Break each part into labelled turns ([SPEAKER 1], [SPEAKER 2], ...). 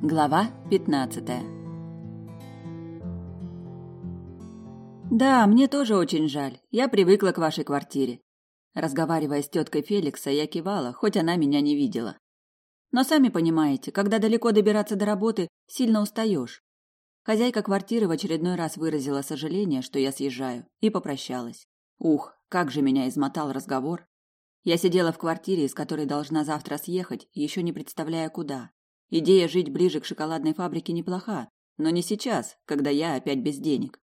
[SPEAKER 1] Глава 15 Да, мне тоже очень жаль. Я привыкла к вашей квартире. Разговаривая с теткой Феликса, я кивала, хоть она меня не видела. Но сами понимаете, когда далеко добираться до работы, сильно устаешь. Хозяйка квартиры в очередной раз выразила сожаление, что я съезжаю, и попрощалась. Ух, как же меня измотал разговор. Я сидела в квартире, из которой должна завтра съехать, еще не представляя куда. Идея жить ближе к шоколадной фабрике неплоха, но не сейчас, когда я опять без денег.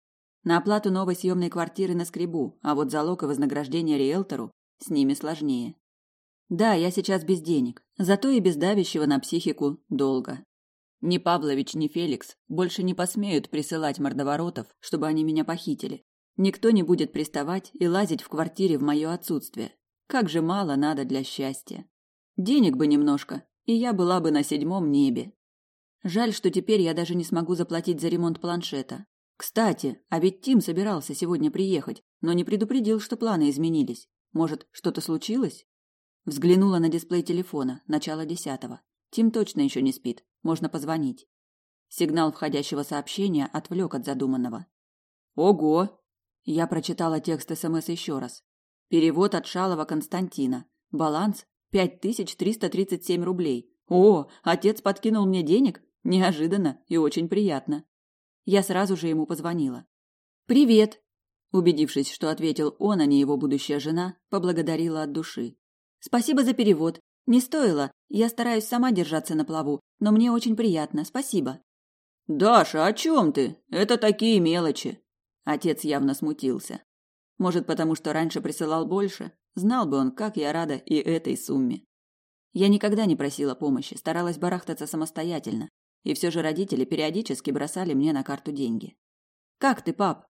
[SPEAKER 1] На оплату новой съемной квартиры на скребу, а вот залог и вознаграждение риэлтору с ними сложнее. Да, я сейчас без денег, зато и без давящего на психику долго. Ни Павлович, ни Феликс больше не посмеют присылать мордоворотов, чтобы они меня похитили. Никто не будет приставать и лазить в квартире в мое отсутствие. Как же мало надо для счастья. Денег бы немножко, и я была бы на седьмом небе. Жаль, что теперь я даже не смогу заплатить за ремонт планшета. Кстати, а ведь Тим собирался сегодня приехать, но не предупредил, что планы изменились. Может, что-то случилось? Взглянула на дисплей телефона, начало десятого. Тим точно еще не спит, можно позвонить. Сигнал входящего сообщения отвлек от задуманного. Ого! Я прочитала текст СМС еще раз. Перевод от Шалова Константина. Баланс пять тысяч триста тридцать семь рублей. О, отец подкинул мне денег? Неожиданно и очень приятно. Я сразу же ему позвонила. «Привет!» Убедившись, что ответил он, а не его будущая жена, поблагодарила от души. «Спасибо за перевод. Не стоило. Я стараюсь сама держаться на плаву, но мне очень приятно. Спасибо».
[SPEAKER 2] «Даша, о чем ты? Это такие мелочи!» Отец явно смутился. Может, потому что раньше присылал больше? Знал бы он, как я рада и этой сумме.
[SPEAKER 1] Я никогда не просила помощи, старалась барахтаться самостоятельно. И все же родители периодически бросали мне на карту деньги. «Как ты, пап?»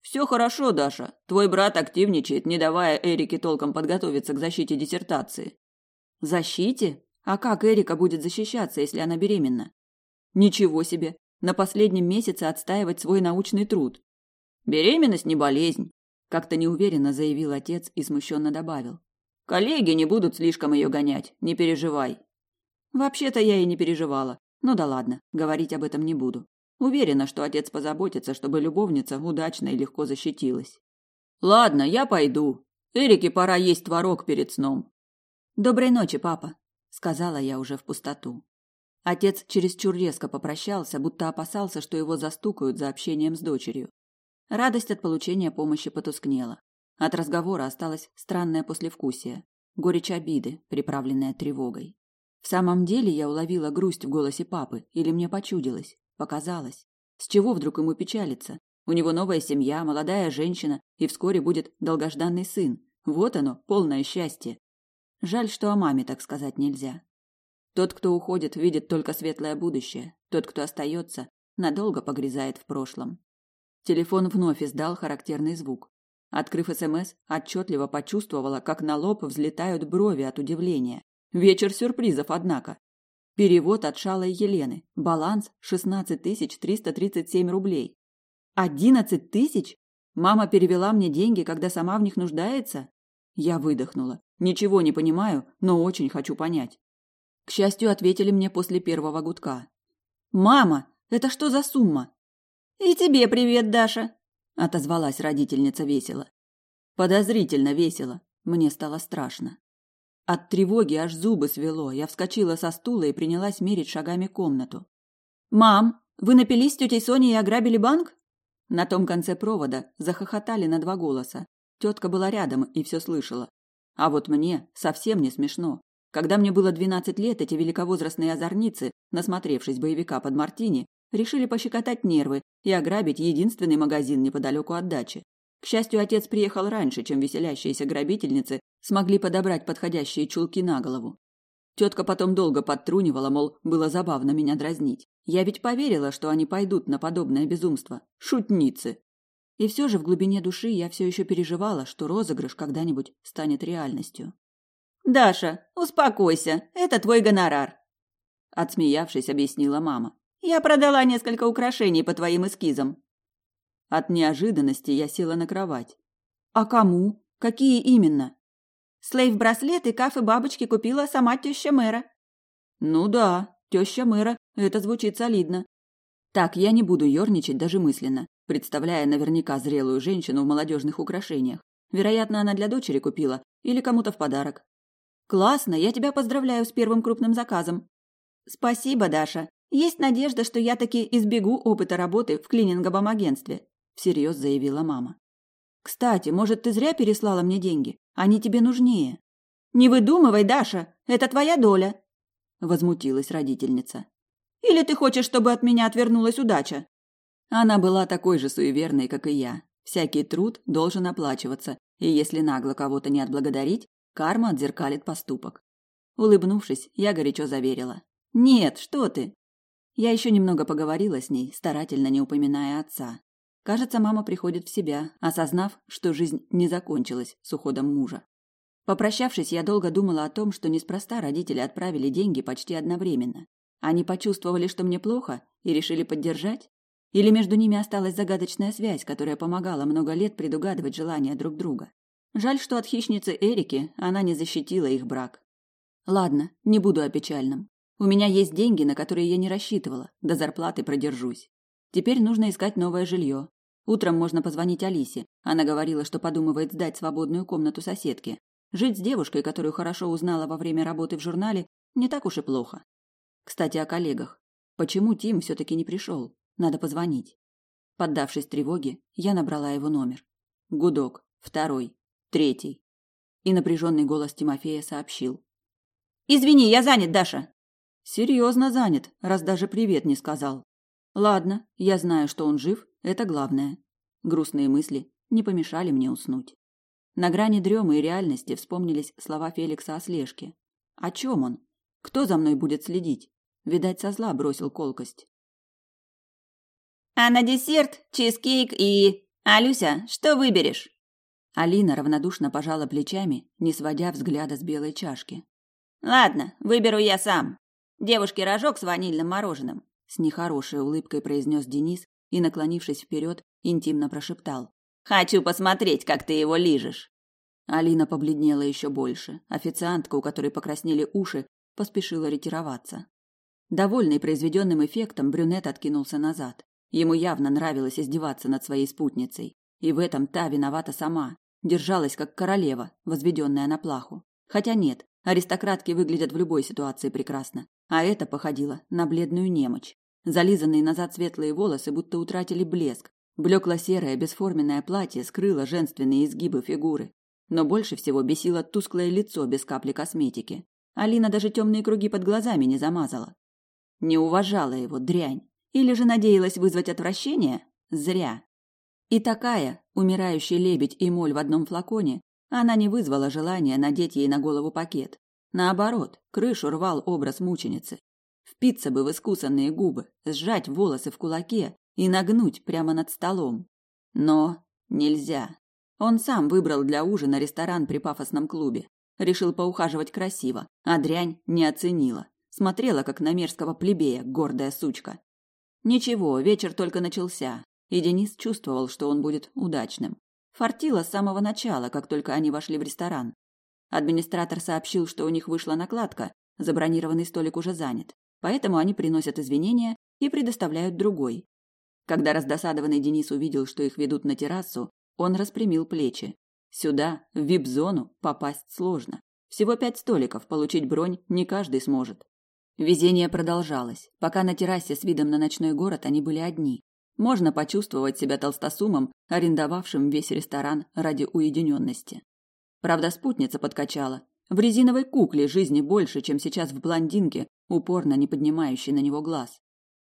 [SPEAKER 2] «Все хорошо, Даша. Твой брат активничает, не давая Эрике толком подготовиться к защите диссертации».
[SPEAKER 1] «Защите? А как Эрика будет защищаться, если она беременна?» «Ничего себе! На последнем месяце отстаивать свой научный труд».
[SPEAKER 2] «Беременность не болезнь», –
[SPEAKER 1] как-то неуверенно заявил отец и смущенно добавил.
[SPEAKER 2] «Коллеги не будут слишком ее гонять, не переживай».
[SPEAKER 1] «Вообще-то я и не переживала. Ну да ладно, говорить об этом не буду. Уверена, что отец позаботится, чтобы любовница удачно и легко защитилась.
[SPEAKER 2] Ладно, я пойду. Эрике пора есть творог перед сном.
[SPEAKER 1] Доброй ночи, папа, сказала я уже в пустоту. Отец чересчур резко попрощался, будто опасался, что его застукают за общением с дочерью. Радость от получения помощи потускнела. От разговора осталось странное послевкусие, горечь обиды, приправленная тревогой. В самом деле я уловила грусть в голосе папы, или мне почудилось, показалось. С чего вдруг ему печалиться? У него новая семья, молодая женщина, и вскоре будет долгожданный сын. Вот оно, полное счастье. Жаль, что о маме так сказать нельзя. Тот, кто уходит, видит только светлое будущее. Тот, кто остается, надолго погрязает в прошлом. Телефон вновь издал характерный звук. Открыв СМС, отчетливо почувствовала, как на лоб взлетают брови от удивления. Вечер сюрпризов, однако. Перевод от Шалой Елены. Баланс 16 337 рублей. Одиннадцать тысяч? Мама перевела мне деньги, когда сама в них нуждается? Я выдохнула. Ничего не понимаю, но очень хочу понять. К счастью, ответили мне после первого гудка. «Мама, это что за сумма?»
[SPEAKER 3] «И тебе привет, Даша!»
[SPEAKER 1] – отозвалась родительница весело. Подозрительно весело. Мне стало страшно. От тревоги аж зубы свело. Я вскочила со стула и принялась мерить шагами комнату.
[SPEAKER 3] «Мам, вы напились с тетей Соней и ограбили банк?»
[SPEAKER 1] На том конце провода захохотали на два голоса. Тетка была рядом и все слышала. А вот мне совсем не смешно. Когда мне было двенадцать лет, эти великовозрастные озорницы, насмотревшись боевика под Мартини, решили пощекотать нервы и ограбить единственный магазин неподалеку от дачи. К счастью, отец приехал раньше, чем веселящиеся грабительницы смогли подобрать подходящие чулки на голову. Тетка потом долго подтрунивала, мол, было забавно меня дразнить. Я ведь поверила, что они пойдут на подобное безумство. Шутницы. И все же в глубине души я все еще переживала, что розыгрыш когда-нибудь станет реальностью.
[SPEAKER 3] «Даша, успокойся, это твой гонорар», –
[SPEAKER 1] отсмеявшись, объяснила мама.
[SPEAKER 3] «Я продала несколько украшений по твоим эскизам».
[SPEAKER 1] От неожиданности я села на кровать. «А кому? Какие именно?»
[SPEAKER 3] Слейв-браслет и кафе бабочки купила сама теща мэра.
[SPEAKER 1] Ну да, Теща мэра, это звучит солидно. Так, я не буду ерничать даже мысленно, представляя наверняка зрелую женщину в молодежных украшениях. Вероятно, она для дочери купила или кому-то в подарок. Классно, я тебя поздравляю с первым крупным заказом. Спасибо, Даша. Есть надежда, что я таки избегу опыта работы в клининговом агентстве, всерьез заявила мама. Кстати, может, ты зря переслала мне деньги? Они тебе нужнее. Не выдумывай, Даша, это твоя доля, возмутилась родительница. Или ты хочешь, чтобы от меня отвернулась удача? Она была такой же суеверной, как и я. Всякий труд должен оплачиваться, и если нагло кого-то не отблагодарить, карма отзеркалит поступок. Улыбнувшись, я горячо заверила: "Нет, что ты?" Я еще немного поговорила с ней, старательно не упоминая отца. Кажется, мама приходит в себя, осознав, что жизнь не закончилась с уходом мужа. Попрощавшись, я долго думала о том, что неспроста родители отправили деньги почти одновременно. Они почувствовали, что мне плохо, и решили поддержать? Или между ними осталась загадочная связь, которая помогала много лет предугадывать желания друг друга? Жаль, что от хищницы Эрики она не защитила их брак. Ладно, не буду о печальном. У меня есть деньги, на которые я не рассчитывала. До зарплаты продержусь. Теперь нужно искать новое жилье. Утром можно позвонить Алисе. Она говорила, что подумывает сдать свободную комнату соседке. Жить с девушкой, которую хорошо узнала во время работы в журнале, не так уж и плохо. Кстати, о коллегах. Почему Тим все-таки не пришел? Надо позвонить. Поддавшись тревоге, я набрала его номер. Гудок. Второй. Третий. И напряженный голос Тимофея сообщил. «Извини, я занят, Даша!» «Серьезно занят, раз даже привет не сказал. Ладно, я знаю, что он жив, это главное. Грустные мысли не помешали мне уснуть. На грани дремы и реальности вспомнились слова Феликса о слежке. О чем он? Кто за мной будет следить? Видать, со зла бросил колкость.
[SPEAKER 2] А на десерт чизкейк и... Алюся, что выберешь?
[SPEAKER 1] Алина равнодушно пожала плечами, не сводя взгляда с белой чашки.
[SPEAKER 2] Ладно, выберу я сам. Девушке рожок с ванильным мороженым.
[SPEAKER 1] С нехорошей улыбкой произнес Денис и, наклонившись вперед, интимно прошептал.
[SPEAKER 2] Хочу посмотреть, как ты его лижешь.
[SPEAKER 1] Алина побледнела еще больше. Официантка, у которой покраснели уши, поспешила ретироваться. Довольный произведенным эффектом, брюнет откинулся назад. Ему явно нравилось издеваться над своей спутницей. И в этом та виновата сама. Держалась как королева, возведенная на плаху. Хотя нет, аристократки выглядят в любой ситуации прекрасно. А это походило на бледную немочь. Зализанные назад светлые волосы будто утратили блеск, Блекло-серое бесформенное платье скрыло женственные изгибы фигуры, но больше всего бесило тусклое лицо без капли косметики. Алина даже темные круги под глазами не замазала. Не уважала его, дрянь. Или же надеялась вызвать отвращение? Зря. И такая, умирающий лебедь и моль в одном флаконе, она не вызвала желания надеть ей на голову пакет. Наоборот, крышу рвал образ мученицы. Впиться бы в искусанные губы, сжать волосы в кулаке и нагнуть прямо над столом. Но нельзя. Он сам выбрал для ужина ресторан при пафосном клубе. Решил поухаживать красиво, а дрянь не оценила. Смотрела, как на мерзкого плебея, гордая сучка. Ничего, вечер только начался, и Денис чувствовал, что он будет удачным. Фартило с самого начала, как только они вошли в ресторан. Администратор сообщил, что у них вышла накладка, забронированный столик уже занят. Поэтому они приносят извинения и предоставляют другой. Когда раздосадованный Денис увидел, что их ведут на террасу, он распрямил плечи. Сюда, в вип-зону, попасть сложно. Всего пять столиков, получить бронь не каждый сможет. Везение продолжалось. Пока на террасе с видом на ночной город они были одни. Можно почувствовать себя толстосумом, арендовавшим весь ресторан ради уединенности. Правда, спутница подкачала. В резиновой кукле жизни больше, чем сейчас в блондинке, упорно не поднимающей на него глаз.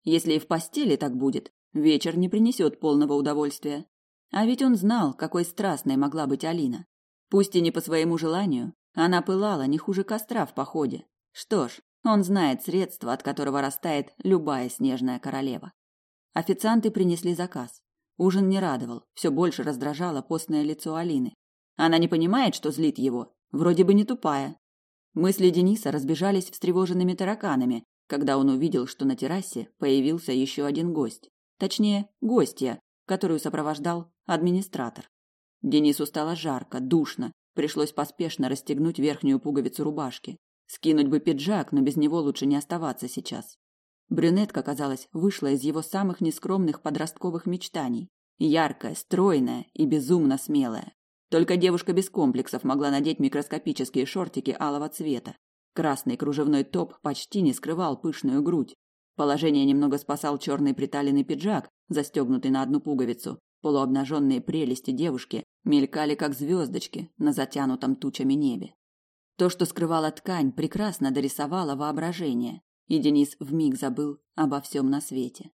[SPEAKER 1] Если и в постели так будет, Вечер не принесет полного удовольствия. А ведь он знал, какой страстной могла быть Алина. Пусть и не по своему желанию, она пылала не хуже костра в походе. Что ж, он знает средство, от которого растает любая снежная королева. Официанты принесли заказ. Ужин не радовал, все больше раздражало постное лицо Алины. Она не понимает, что злит его, вроде бы не тупая. Мысли Дениса разбежались встревоженными тараканами, когда он увидел, что на террасе появился еще один гость. Точнее, гостья, которую сопровождал администратор. Денису стало жарко, душно. Пришлось поспешно расстегнуть верхнюю пуговицу рубашки. Скинуть бы пиджак, но без него лучше не оставаться сейчас. Брюнетка, казалось, вышла из его самых нескромных подростковых мечтаний. Яркая, стройная и безумно смелая. Только девушка без комплексов могла надеть микроскопические шортики алого цвета. Красный кружевной топ почти не скрывал пышную грудь. Положение немного спасал черный приталенный пиджак, застегнутый на одну пуговицу. Полуобнаженные прелести девушки мелькали, как звездочки на затянутом тучами небе. То, что скрывала ткань, прекрасно дорисовало воображение, и Денис вмиг забыл обо всем на свете.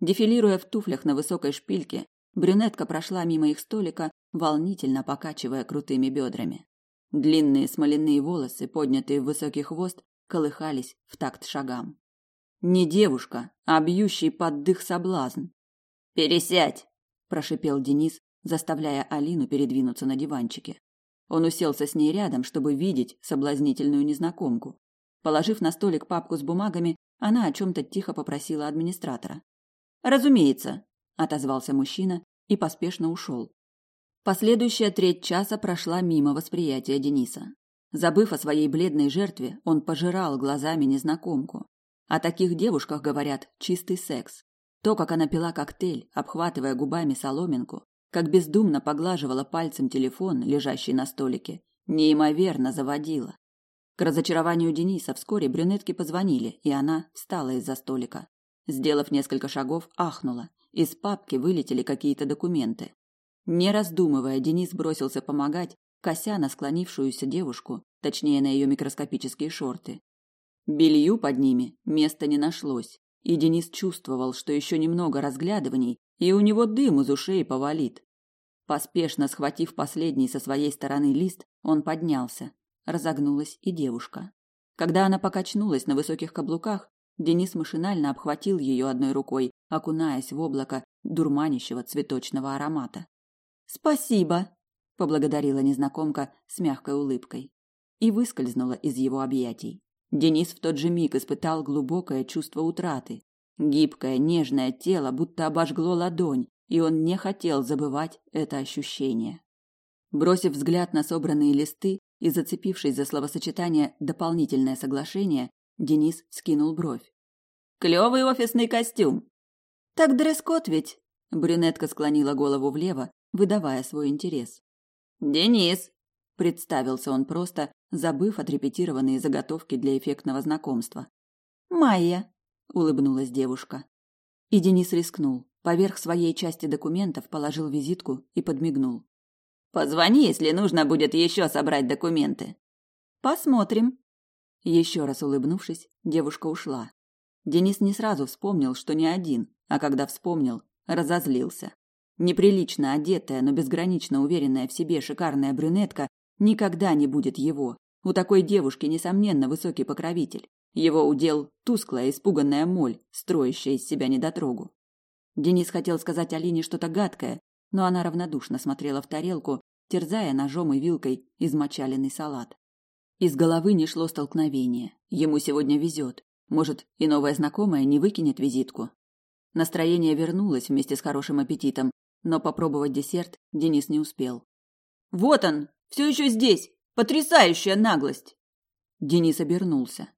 [SPEAKER 1] Дефилируя в туфлях на высокой шпильке, брюнетка прошла мимо их столика, волнительно покачивая крутыми бедрами. Длинные смоляные волосы, поднятые в высокий хвост, колыхались в такт шагам. Не девушка, а бьющий под дых соблазн. «Пересядь!» – прошипел Денис, заставляя Алину передвинуться на диванчике. Он уселся с ней рядом, чтобы видеть соблазнительную незнакомку. Положив на столик папку с бумагами, она о чем-то тихо попросила администратора. «Разумеется», – отозвался мужчина и поспешно ушел. Последующая треть часа прошла мимо восприятия Дениса. Забыв о своей бледной жертве, он пожирал глазами незнакомку. О таких девушках говорят чистый секс. То, как она пила коктейль, обхватывая губами соломинку, как бездумно поглаживала пальцем телефон, лежащий на столике, неимоверно заводила. К разочарованию Дениса вскоре брюнетки позвонили, и она встала из-за столика. Сделав несколько шагов, ахнула. Из папки вылетели какие-то документы. Не раздумывая, Денис бросился помогать, кося на склонившуюся девушку, точнее на ее микроскопические шорты. Белью под ними места не нашлось, и Денис чувствовал, что еще немного разглядываний, и у него дым из ушей повалит. Поспешно схватив последний со своей стороны лист, он поднялся. Разогнулась и девушка. Когда она покачнулась на высоких каблуках, Денис машинально обхватил ее одной рукой, окунаясь в облако дурманящего цветочного аромата. «Спасибо!» – поблагодарила незнакомка с мягкой улыбкой. И выскользнула из его объятий. Денис в тот же миг испытал глубокое чувство утраты. Гибкое, нежное тело будто обожгло ладонь, и он не хотел забывать это ощущение. Бросив взгляд на собранные листы и зацепившись за словосочетание «дополнительное соглашение», Денис скинул бровь. «Клевый офисный костюм!» «Так дресс-код ведь?» Брюнетка склонила голову влево, выдавая свой интерес. «Денис!» – представился он просто, забыв отрепетированные заготовки для эффектного знакомства. «Майя!» – улыбнулась девушка. И Денис рискнул. Поверх своей части документов положил визитку и подмигнул. «Позвони, если нужно будет еще собрать документы». «Посмотрим». Еще раз улыбнувшись, девушка ушла. Денис не сразу вспомнил, что не один, а когда вспомнил, разозлился. Неприлично одетая, но безгранично уверенная в себе шикарная брюнетка никогда не будет его. У такой девушки, несомненно, высокий покровитель. Его удел тусклая, испуганная моль, строящая из себя недотрогу. Денис хотел сказать Алине что-то гадкое, но она равнодушно смотрела в тарелку, терзая ножом и вилкой измочаленный салат. Из головы не шло столкновение. Ему сегодня везет. Может, и новая знакомая не выкинет визитку. Настроение вернулось вместе с хорошим аппетитом, но попробовать десерт Денис не успел. «Вот он! Все еще здесь! Потрясающая наглость!» Денис обернулся.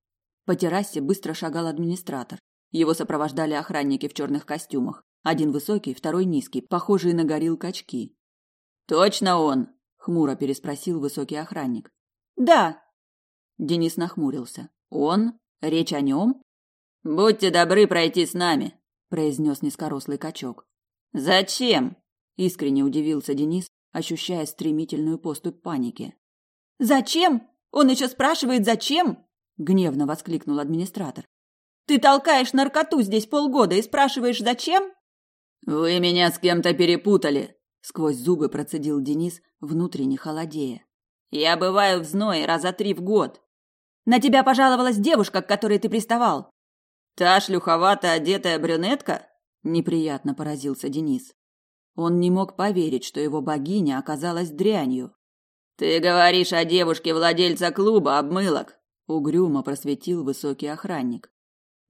[SPEAKER 1] По террасе быстро шагал администратор. Его сопровождали охранники в черных костюмах. Один высокий, второй низкий, похожие на горил качки. «Точно он?» – хмуро переспросил высокий охранник. «Да». Денис нахмурился. «Он? Речь о нем?» «Будьте добры пройти с нами», – произнес низкорослый качок. Зачем? Искренне удивился Денис, ощущая стремительную поступь паники. Зачем? Он еще спрашивает, зачем? Гневно воскликнул администратор. Ты толкаешь наркоту здесь полгода и спрашиваешь, зачем? Вы меня с кем-то перепутали, сквозь зубы процедил Денис, внутренне холодея. Я бываю в зное раза три в год. На тебя пожаловалась девушка, к которой ты приставал. Та шлюховато одетая брюнетка? неприятно поразился Денис. Он не мог поверить, что его богиня оказалась дрянью. Ты говоришь о девушке владельца клуба обмылок, угрюмо просветил высокий охранник.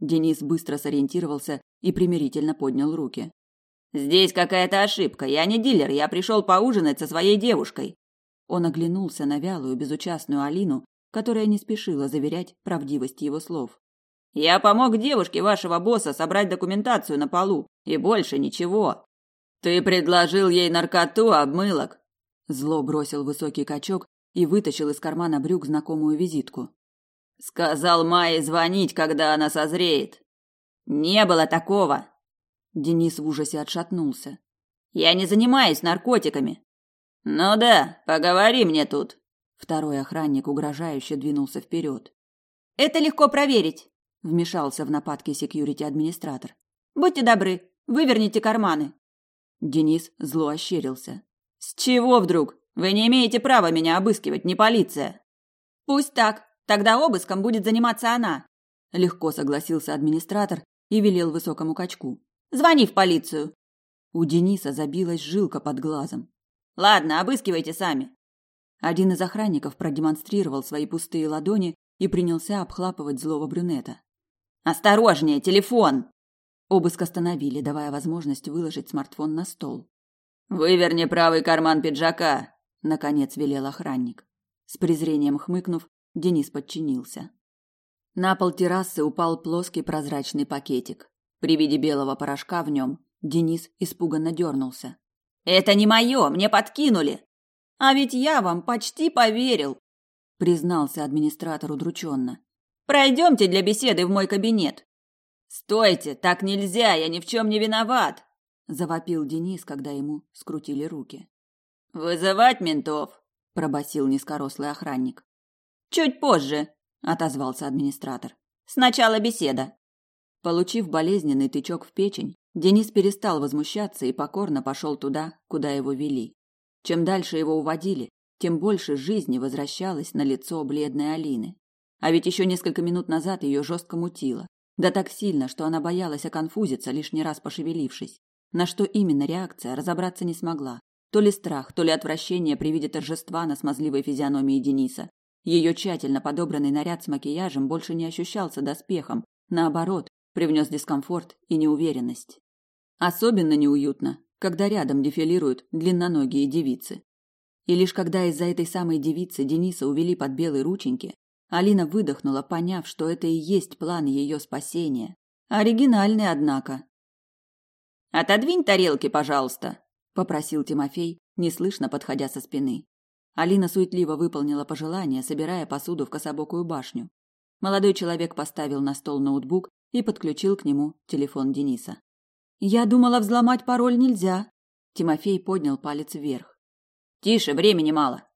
[SPEAKER 1] Денис быстро сориентировался и примирительно поднял руки. Здесь какая-то ошибка. Я не дилер, я пришел поужинать со своей девушкой. Он оглянулся на вялую, безучастную Алину которая не спешила заверять правдивость его слов.
[SPEAKER 2] «Я помог девушке вашего босса собрать документацию на полу, и больше ничего. Ты предложил ей наркоту, обмылок!»
[SPEAKER 1] Зло бросил высокий качок и вытащил из кармана брюк знакомую визитку.
[SPEAKER 2] «Сказал Майе звонить, когда она созреет!» «Не было такого!»
[SPEAKER 1] Денис в ужасе отшатнулся.
[SPEAKER 2] «Я не занимаюсь наркотиками!» «Ну да, поговори мне тут!»
[SPEAKER 1] Второй охранник угрожающе двинулся вперед.
[SPEAKER 3] «Это легко проверить!»
[SPEAKER 1] Вмешался в нападки секьюрити-администратор.
[SPEAKER 3] «Будьте добры, выверните карманы!»
[SPEAKER 1] Денис зло ощерился.
[SPEAKER 2] «С чего вдруг? Вы не имеете права меня обыскивать, не полиция!»
[SPEAKER 3] «Пусть так, тогда обыском будет заниматься она!»
[SPEAKER 1] Легко согласился администратор и велел высокому качку.
[SPEAKER 3] «Звони в полицию!»
[SPEAKER 1] У Дениса забилась жилка под глазом.
[SPEAKER 2] «Ладно, обыскивайте сами!»
[SPEAKER 1] Один из охранников продемонстрировал свои пустые ладони и принялся обхлапывать злого брюнета.
[SPEAKER 2] «Осторожнее, телефон!»
[SPEAKER 1] Обыск остановили, давая возможность выложить смартфон на стол.
[SPEAKER 2] «Выверни правый карман пиджака», — наконец велел охранник.
[SPEAKER 1] С презрением хмыкнув, Денис подчинился. На пол террасы упал плоский прозрачный пакетик. При виде белого порошка в нем Денис испуганно дернулся.
[SPEAKER 2] «Это не мое, мне подкинули!»
[SPEAKER 3] «А ведь я вам почти поверил!»
[SPEAKER 1] признался администратор удрученно.
[SPEAKER 3] «Пройдемте для беседы в мой кабинет!»
[SPEAKER 2] «Стойте, так нельзя, я ни в чем не виноват!»
[SPEAKER 1] завопил Денис, когда ему скрутили руки.
[SPEAKER 2] «Вызывать ментов!»
[SPEAKER 1] пробасил низкорослый охранник.
[SPEAKER 3] «Чуть позже!» отозвался администратор. «Сначала беседа!»
[SPEAKER 1] Получив болезненный тычок в печень, Денис перестал возмущаться и покорно пошел туда, куда его вели. Чем дальше его уводили, тем больше жизни возвращалось на лицо бледной Алины. А ведь еще несколько минут назад ее жестко мутило. Да так сильно, что она боялась оконфузиться, лишний раз пошевелившись. На что именно реакция, разобраться не смогла. То ли страх, то ли отвращение при виде торжества на смазливой физиономии Дениса. Ее тщательно подобранный наряд с макияжем больше не ощущался доспехом. Наоборот, привнес дискомфорт и неуверенность. Особенно неуютно, когда рядом дефилируют длинноногие девицы. И лишь когда из-за этой самой девицы Дениса увели под белые рученьки, Алина выдохнула, поняв, что это и есть план ее спасения. Оригинальный, однако.
[SPEAKER 2] «Отодвинь тарелки, пожалуйста», – попросил
[SPEAKER 1] Тимофей, неслышно подходя со спины. Алина суетливо выполнила пожелание, собирая посуду в кособокую башню. Молодой человек поставил на стол ноутбук и подключил к нему телефон Дениса. «Я думала, взломать пароль нельзя». Тимофей поднял палец вверх.
[SPEAKER 2] Тише, времени мало.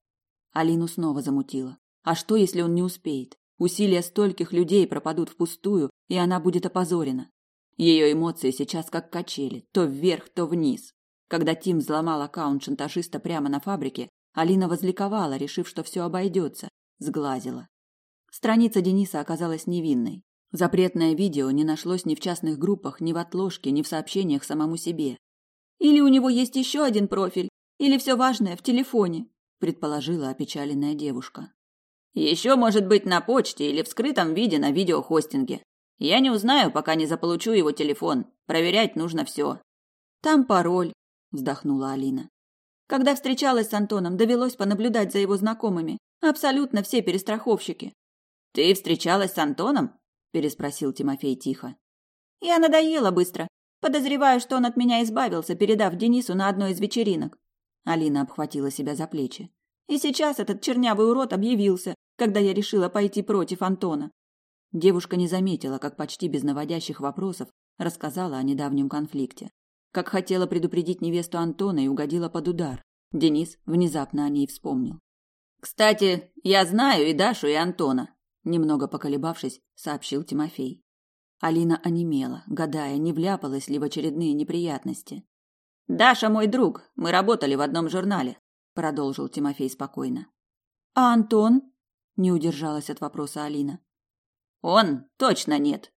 [SPEAKER 1] Алину снова замутило. А что, если он не успеет? Усилия стольких людей пропадут впустую, и она будет опозорена. Ее эмоции сейчас как качели, то вверх, то вниз. Когда Тим взломал аккаунт шантажиста прямо на фабрике, Алина возликовала, решив, что все обойдется, сглазила. Страница Дениса оказалась невинной. Запретное видео не нашлось ни в частных группах, ни в отложке, ни в сообщениях самому себе.
[SPEAKER 3] Или у него есть еще один профиль, или все важное в телефоне,
[SPEAKER 1] предположила опечаленная девушка.
[SPEAKER 2] Еще может быть на почте или в скрытом виде на видеохостинге. Я не узнаю, пока не заполучу его телефон. Проверять нужно все.
[SPEAKER 3] Там пароль,
[SPEAKER 1] вздохнула Алина.
[SPEAKER 3] Когда встречалась с Антоном, довелось понаблюдать за его знакомыми. Абсолютно все перестраховщики.
[SPEAKER 2] Ты встречалась с Антоном? Переспросил Тимофей тихо.
[SPEAKER 3] Я надоела быстро. Подозреваю, что он от меня избавился, передав Денису на одной из вечеринок.
[SPEAKER 1] Алина обхватила себя за плечи.
[SPEAKER 3] И сейчас этот чернявый урод объявился, когда я решила пойти против Антона.
[SPEAKER 1] Девушка не заметила, как почти без наводящих вопросов рассказала о недавнем конфликте. Как хотела предупредить невесту Антона и угодила под удар. Денис внезапно о ней вспомнил.
[SPEAKER 2] «Кстати, я знаю и Дашу, и Антона»,
[SPEAKER 1] немного поколебавшись, сообщил Тимофей. Алина онемела, гадая, не вляпалась ли в очередные неприятности.
[SPEAKER 2] Даша мой друг, мы работали в одном журнале, продолжил Тимофей спокойно.
[SPEAKER 3] А Антон?
[SPEAKER 1] Не удержалась от вопроса Алина.
[SPEAKER 2] Он точно нет.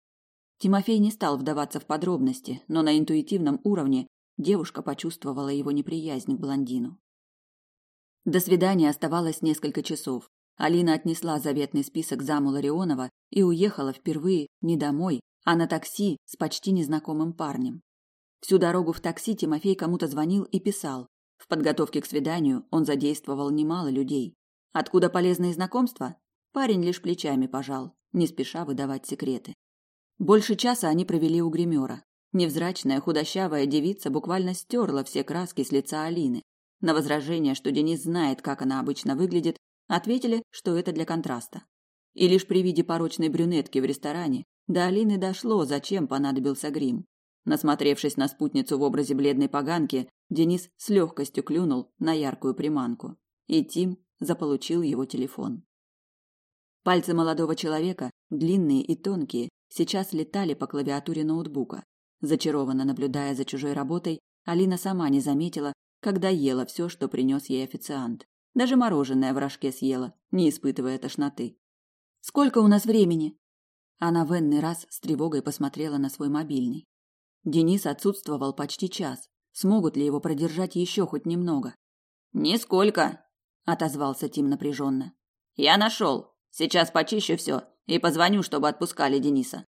[SPEAKER 1] Тимофей не стал вдаваться в подробности, но на интуитивном уровне девушка почувствовала его неприязнь к блондину. До свидания оставалось несколько часов. Алина отнесла заветный список заму Ларионова и уехала впервые не домой, а на такси с почти незнакомым парнем. Всю дорогу в такси Тимофей кому-то звонил и писал. В подготовке к свиданию он задействовал немало людей. Откуда полезные знакомства? Парень лишь плечами пожал, не спеша выдавать секреты. Больше часа они провели у гримера. Невзрачная худощавая девица буквально стерла все краски с лица Алины. На возражение, что Денис знает, как она обычно выглядит, ответили, что это для контраста. И лишь при виде порочной брюнетки в ресторане до Алины дошло, зачем понадобился грим. Насмотревшись на спутницу в образе бледной поганки, Денис с легкостью клюнул на яркую приманку. И Тим заполучил его телефон. Пальцы молодого человека, длинные и тонкие, сейчас летали по клавиатуре ноутбука. Зачарованно наблюдая за чужой работой, Алина сама не заметила, когда ела все, что принес ей официант. Даже мороженое в рожке съела, не испытывая тошноты. «Сколько у нас времени?» Она в энный раз с тревогой посмотрела на свой мобильный. Денис отсутствовал почти час. Смогут ли его продержать еще хоть немного?
[SPEAKER 2] «Нисколько», — отозвался Тим напряженно. «Я нашел. Сейчас почищу все и позвоню, чтобы отпускали Дениса».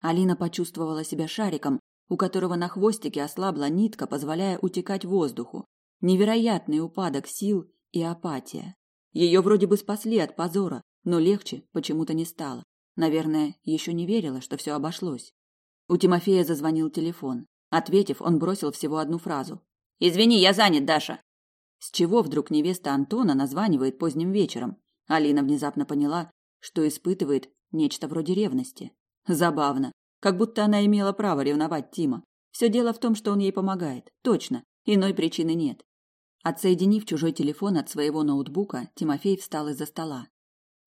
[SPEAKER 1] Алина почувствовала себя шариком, у которого на хвостике ослабла нитка, позволяя утекать воздуху. Невероятный упадок сил и апатия. Ее вроде бы спасли от позора, но легче почему-то не стало. Наверное, еще не верила, что все обошлось. У Тимофея зазвонил телефон. Ответив, он бросил всего одну фразу.
[SPEAKER 2] «Извини, я занят, Даша».
[SPEAKER 1] С чего вдруг невеста Антона названивает поздним вечером? Алина внезапно поняла, что испытывает нечто вроде ревности. Забавно. Как будто она имела право ревновать Тима. Все дело в том, что он ей помогает. Точно. Иной причины нет. Отсоединив чужой телефон от своего ноутбука, Тимофей встал из-за стола.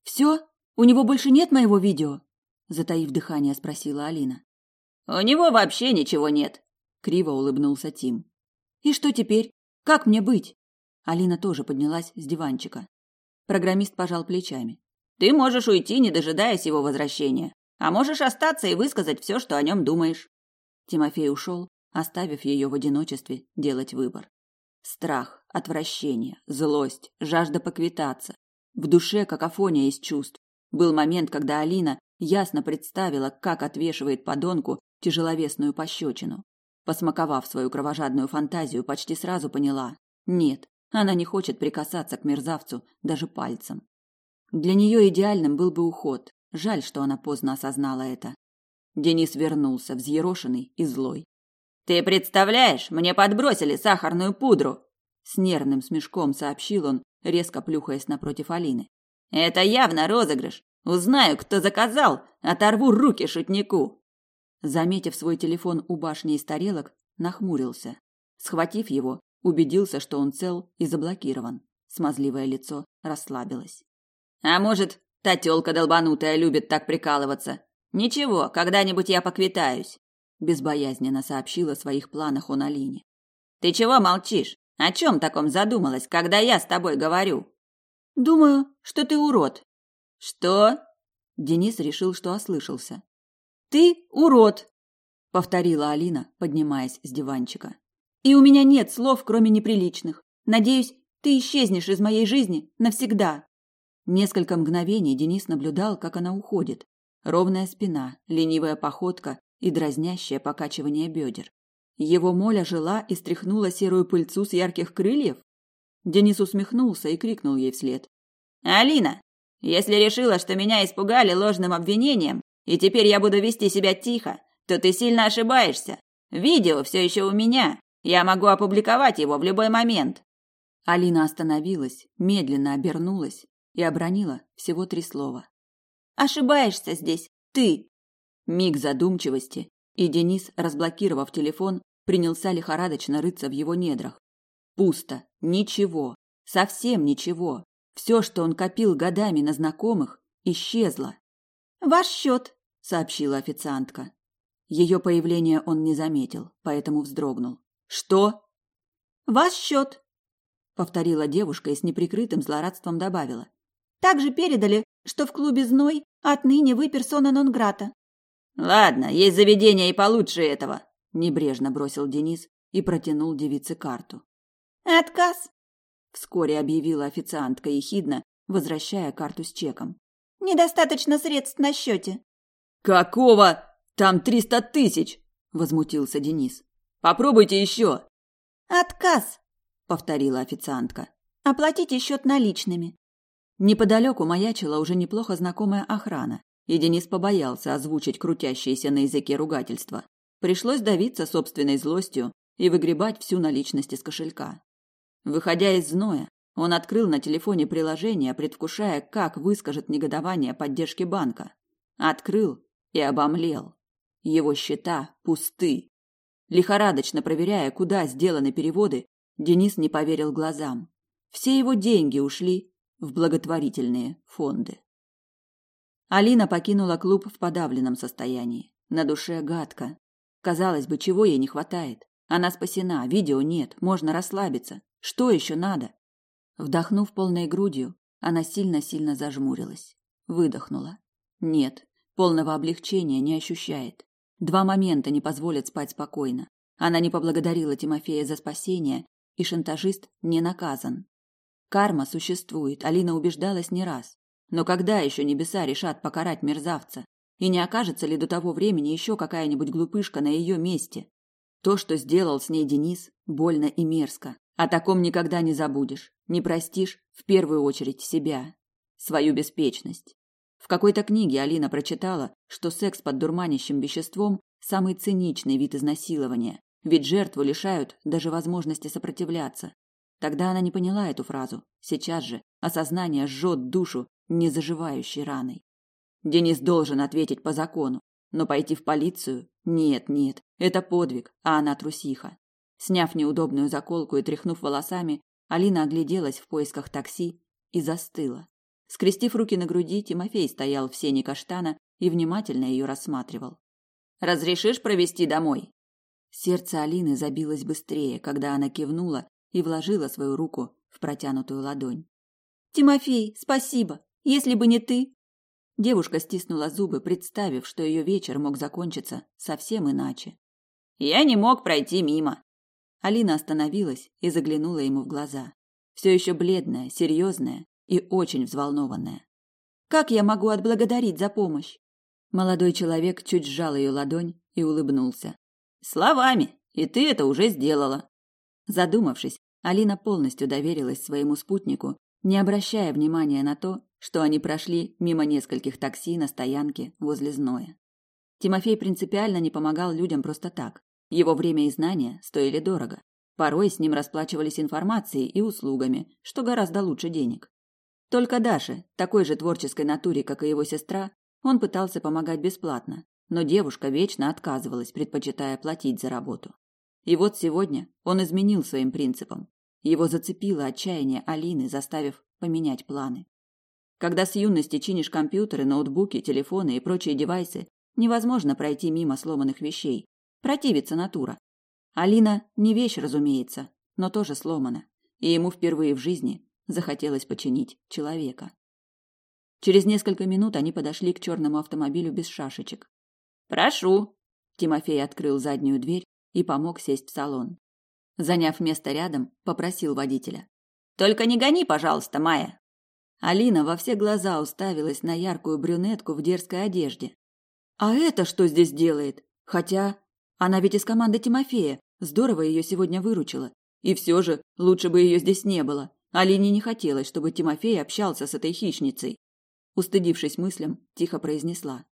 [SPEAKER 1] «Все? У него больше нет моего видео?» Затаив дыхание, спросила Алина.
[SPEAKER 2] «У него вообще ничего нет», — криво улыбнулся Тим.
[SPEAKER 1] «И что теперь? Как мне быть?» Алина тоже поднялась с диванчика. Программист пожал плечами.
[SPEAKER 2] «Ты можешь уйти, не дожидаясь его возвращения. А можешь остаться и высказать все, что о нем думаешь.
[SPEAKER 1] Тимофей ушел, оставив ее в одиночестве делать выбор. Страх, отвращение, злость, жажда поквитаться. В душе какофония из чувств. Был момент, когда Алина ясно представила, как отвешивает подонку тяжеловесную пощечину. Посмаковав свою кровожадную фантазию, почти сразу поняла – нет, она не хочет прикасаться к мерзавцу даже пальцем. Для нее идеальным был бы уход, Жаль, что она поздно осознала это. Денис вернулся, взъерошенный и злой.
[SPEAKER 2] «Ты представляешь, мне подбросили сахарную пудру!»
[SPEAKER 1] С нервным смешком сообщил он, резко плюхаясь напротив Алины.
[SPEAKER 2] «Это явно розыгрыш. Узнаю, кто заказал, оторву руки шутнику!»
[SPEAKER 1] Заметив свой телефон у башни из тарелок, нахмурился. Схватив его, убедился, что он цел и заблокирован. Смазливое лицо расслабилось.
[SPEAKER 2] «А может, Та тёлка долбанутая любит так прикалываться. Ничего, когда-нибудь я поквитаюсь,
[SPEAKER 1] безбоязненно сообщила о своих планах он Алине.
[SPEAKER 2] Ты чего молчишь? О чем таком задумалась, когда я с тобой говорю?
[SPEAKER 1] Думаю, что ты урод.
[SPEAKER 2] Что?
[SPEAKER 1] Денис решил, что ослышался.
[SPEAKER 3] Ты урод,
[SPEAKER 1] повторила Алина, поднимаясь с диванчика.
[SPEAKER 3] И у меня нет слов, кроме неприличных. Надеюсь, ты исчезнешь из моей жизни навсегда.
[SPEAKER 1] Несколько мгновений Денис наблюдал, как она уходит. Ровная спина, ленивая походка и дразнящее покачивание бедер. Его моля жила и стряхнула серую пыльцу с ярких крыльев? Денис усмехнулся и крикнул ей вслед.
[SPEAKER 2] «Алина, если решила, что меня испугали ложным обвинением, и теперь я буду вести себя тихо, то ты сильно ошибаешься. Видео все еще у меня. Я могу опубликовать его в любой момент».
[SPEAKER 1] Алина остановилась, медленно обернулась и обронила всего три слова.
[SPEAKER 3] «Ошибаешься здесь, ты!»
[SPEAKER 1] Миг задумчивости, и Денис, разблокировав телефон, принялся лихорадочно рыться в его недрах. Пусто, ничего, совсем ничего. Все, что он копил годами на знакомых, исчезло.
[SPEAKER 3] «Ваш счет», —
[SPEAKER 1] сообщила официантка. Ее появление он не заметил, поэтому вздрогнул. «Что?»
[SPEAKER 3] «Ваш счет», —
[SPEAKER 1] повторила девушка и с неприкрытым злорадством добавила.
[SPEAKER 3] Также передали, что в клубе «Зной» отныне вы персона нон-грата.
[SPEAKER 2] «Ладно, есть заведение и получше этого», –
[SPEAKER 1] небрежно бросил Денис и протянул девице карту.
[SPEAKER 3] «Отказ», –
[SPEAKER 1] вскоре объявила официантка ехидно, возвращая карту с чеком.
[SPEAKER 3] «Недостаточно средств на счете».
[SPEAKER 2] «Какого? Там триста тысяч!» – возмутился Денис. «Попробуйте еще!»
[SPEAKER 3] «Отказ», –
[SPEAKER 1] повторила официантка.
[SPEAKER 3] «Оплатите счет наличными».
[SPEAKER 1] Неподалеку маячила уже неплохо знакомая охрана, и Денис побоялся озвучить крутящиеся на языке ругательства. Пришлось давиться собственной злостью и выгребать всю наличность из кошелька. Выходя из зноя, он открыл на телефоне приложение, предвкушая, как выскажет негодование поддержки банка. Открыл и обомлел. Его счета пусты. Лихорадочно проверяя, куда сделаны переводы, Денис не поверил глазам. Все его деньги ушли в благотворительные фонды. Алина покинула клуб в подавленном состоянии. На душе гадко. Казалось бы, чего ей не хватает? Она спасена, видео нет, можно расслабиться. Что еще надо? Вдохнув полной грудью, она сильно-сильно зажмурилась. Выдохнула. Нет, полного облегчения не ощущает. Два момента не позволят спать спокойно. Она не поблагодарила Тимофея за спасение, и шантажист не наказан. Карма существует, Алина убеждалась не раз. Но когда еще небеса решат покарать мерзавца? И не окажется ли до того времени еще какая-нибудь глупышка на ее месте? То, что сделал с ней Денис, больно и мерзко. О таком никогда не забудешь. Не простишь в первую очередь себя, свою беспечность. В какой-то книге Алина прочитала, что секс под дурманящим веществом самый циничный вид изнасилования, ведь жертву лишают даже возможности сопротивляться. Тогда она не поняла эту фразу. Сейчас же осознание жжет душу незаживающей раной. Денис должен ответить по закону, но пойти в полицию? Нет, нет, это подвиг, а она трусиха. Сняв неудобную заколку и тряхнув волосами, Алина огляделась в поисках такси и застыла. Скрестив руки на груди, Тимофей стоял в сене каштана и внимательно ее рассматривал. «Разрешишь провести домой?» Сердце Алины забилось быстрее, когда она кивнула и вложила свою руку в протянутую ладонь.
[SPEAKER 3] «Тимофей, спасибо! Если бы не ты,
[SPEAKER 1] Девушка стиснула зубы, представив, что ее вечер мог закончиться совсем иначе.
[SPEAKER 2] Я не мог пройти мимо.
[SPEAKER 1] Алина остановилась и заглянула ему в глаза. Все еще бледная, серьезная и очень взволнованная.
[SPEAKER 3] Как я могу отблагодарить за помощь?
[SPEAKER 1] Молодой человек чуть сжал ее ладонь и улыбнулся.
[SPEAKER 2] Словами, и ты это уже сделала.
[SPEAKER 1] Задумавшись, Алина полностью доверилась своему спутнику, не обращая внимания на то, что они прошли мимо нескольких такси на стоянке возле зноя. Тимофей принципиально не помогал людям просто так. Его время и знания стоили дорого. Порой с ним расплачивались информацией и услугами, что гораздо лучше денег. Только Даше, такой же творческой натуре, как и его сестра, он пытался помогать бесплатно, но девушка вечно отказывалась, предпочитая платить за работу. И вот сегодня он изменил своим принципам. Его зацепило отчаяние Алины, заставив поменять планы. Когда с юности чинишь компьютеры, ноутбуки, телефоны и прочие девайсы, невозможно пройти мимо сломанных вещей. Противится натура. Алина не вещь, разумеется, но тоже сломана, и ему впервые в жизни захотелось починить человека. Через несколько минут они подошли к черному автомобилю без шашечек.
[SPEAKER 2] «Прошу!»
[SPEAKER 1] Тимофей открыл заднюю дверь и помог сесть в салон. Заняв место рядом, попросил водителя.
[SPEAKER 2] «Только не гони, пожалуйста, Майя!»
[SPEAKER 1] Алина во все глаза уставилась на яркую брюнетку в дерзкой одежде. А это что здесь делает? Хотя она ведь из команды Тимофея. Здорово ее сегодня выручила. И все же лучше бы ее здесь не было. Алине не хотелось, чтобы Тимофей общался с этой хищницей. Устыдившись мыслям, тихо произнесла: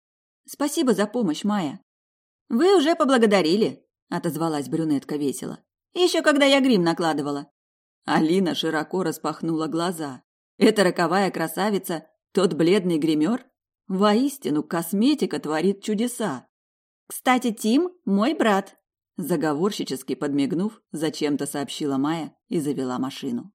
[SPEAKER 1] "Спасибо за помощь, Майя".
[SPEAKER 3] "Вы уже поблагодарили",
[SPEAKER 1] отозвалась брюнетка весело.
[SPEAKER 3] Еще когда я грим накладывала".
[SPEAKER 1] Алина широко распахнула глаза. Эта роковая красавица, тот бледный гример? Воистину, косметика творит чудеса.
[SPEAKER 3] Кстати, Тим – мой брат.
[SPEAKER 1] Заговорщически подмигнув, зачем-то сообщила Майя и завела машину.